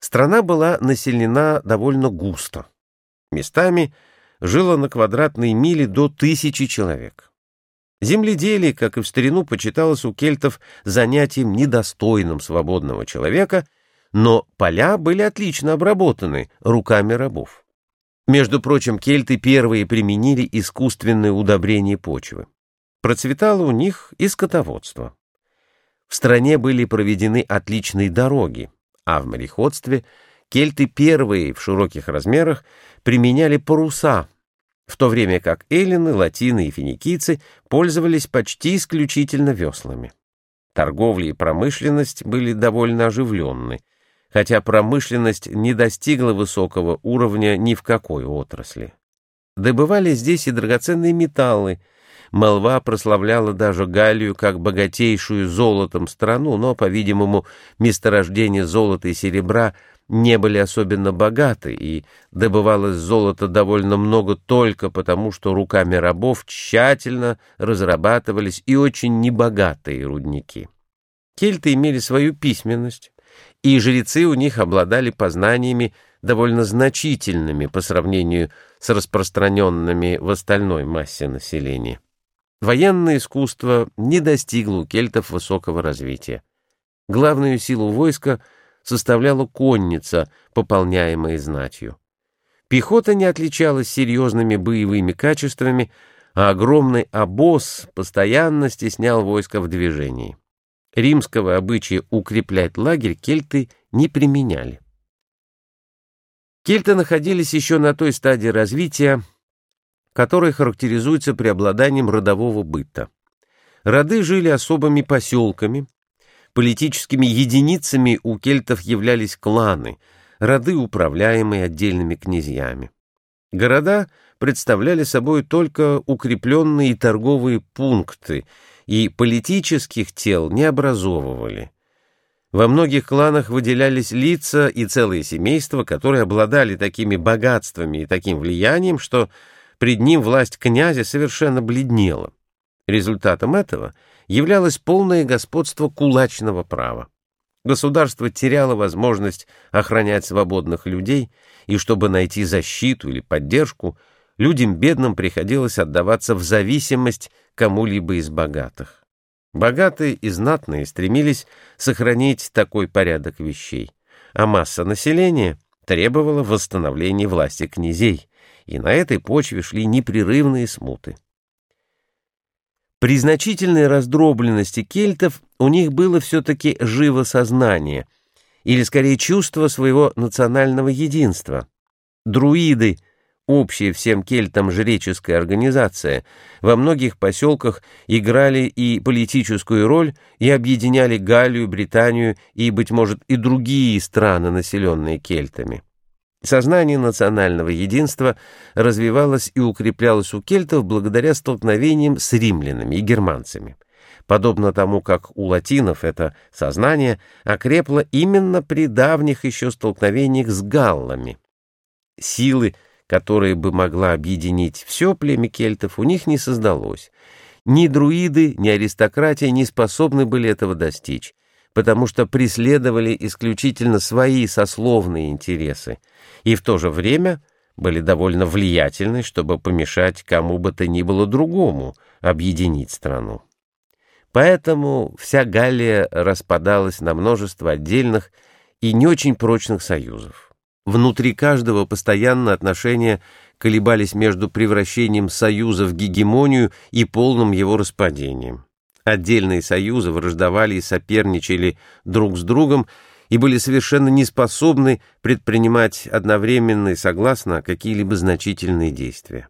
Страна была населена довольно густо. Местами жило на квадратной миле до тысячи человек. Земледелие, как и в старину, почиталось у кельтов занятием недостойным свободного человека, но поля были отлично обработаны руками рабов. Между прочим, кельты первые применили искусственное удобрение почвы. Процветало у них и скотоводство. В стране были проведены отличные дороги, а в мореходстве кельты первые в широких размерах применяли паруса, в то время как эллины, латины и финикийцы пользовались почти исключительно веслами. Торговля и промышленность были довольно оживленны, хотя промышленность не достигла высокого уровня ни в какой отрасли. Добывали здесь и драгоценные металлы — Молва прославляла даже Галлию как богатейшую золотом страну, но, по-видимому, месторождения золота и серебра не были особенно богаты, и добывалось золото довольно много только потому, что руками рабов тщательно разрабатывались и очень небогатые рудники. Кельты имели свою письменность, и жрецы у них обладали познаниями довольно значительными по сравнению с распространенными в остальной массе населения. Военное искусство не достигло у кельтов высокого развития. Главную силу войска составляла конница, пополняемая знатью. Пехота не отличалась серьезными боевыми качествами, а огромный обоз постоянно стеснял войско в движении. Римского обычая укреплять лагерь кельты не применяли. Кельты находились еще на той стадии развития, который характеризуется преобладанием родового быта. Роды жили особыми поселками, политическими единицами у кельтов являлись кланы, роды, управляемые отдельными князьями. Города представляли собой только укрепленные торговые пункты и политических тел не образовывали. Во многих кланах выделялись лица и целые семейства, которые обладали такими богатствами и таким влиянием, что Пред ним власть князя совершенно бледнела. Результатом этого являлось полное господство кулачного права. Государство теряло возможность охранять свободных людей, и чтобы найти защиту или поддержку, людям бедным приходилось отдаваться в зависимость кому-либо из богатых. Богатые и знатные стремились сохранить такой порядок вещей, а масса населения требовала восстановления власти князей, и на этой почве шли непрерывные смуты. При значительной раздробленности кельтов у них было все-таки живо сознание, или скорее чувство своего национального единства. Друиды, общая всем кельтам жреческая организация, во многих поселках играли и политическую роль, и объединяли Галлию, Британию и, быть может, и другие страны, населенные кельтами. Сознание национального единства развивалось и укреплялось у кельтов благодаря столкновениям с римлянами и германцами. Подобно тому, как у латинов это сознание окрепло именно при давних еще столкновениях с галлами. Силы, которые бы могла объединить все племя кельтов, у них не создалось. Ни друиды, ни аристократия не способны были этого достичь потому что преследовали исключительно свои сословные интересы и в то же время были довольно влиятельны, чтобы помешать кому бы то ни было другому объединить страну. Поэтому вся Галлия распадалась на множество отдельных и не очень прочных союзов. Внутри каждого постоянно отношения колебались между превращением союза в гегемонию и полным его распадением. Отдельные союзы враждовали и соперничали друг с другом и были совершенно неспособны предпринимать одновременно и согласно какие-либо значительные действия.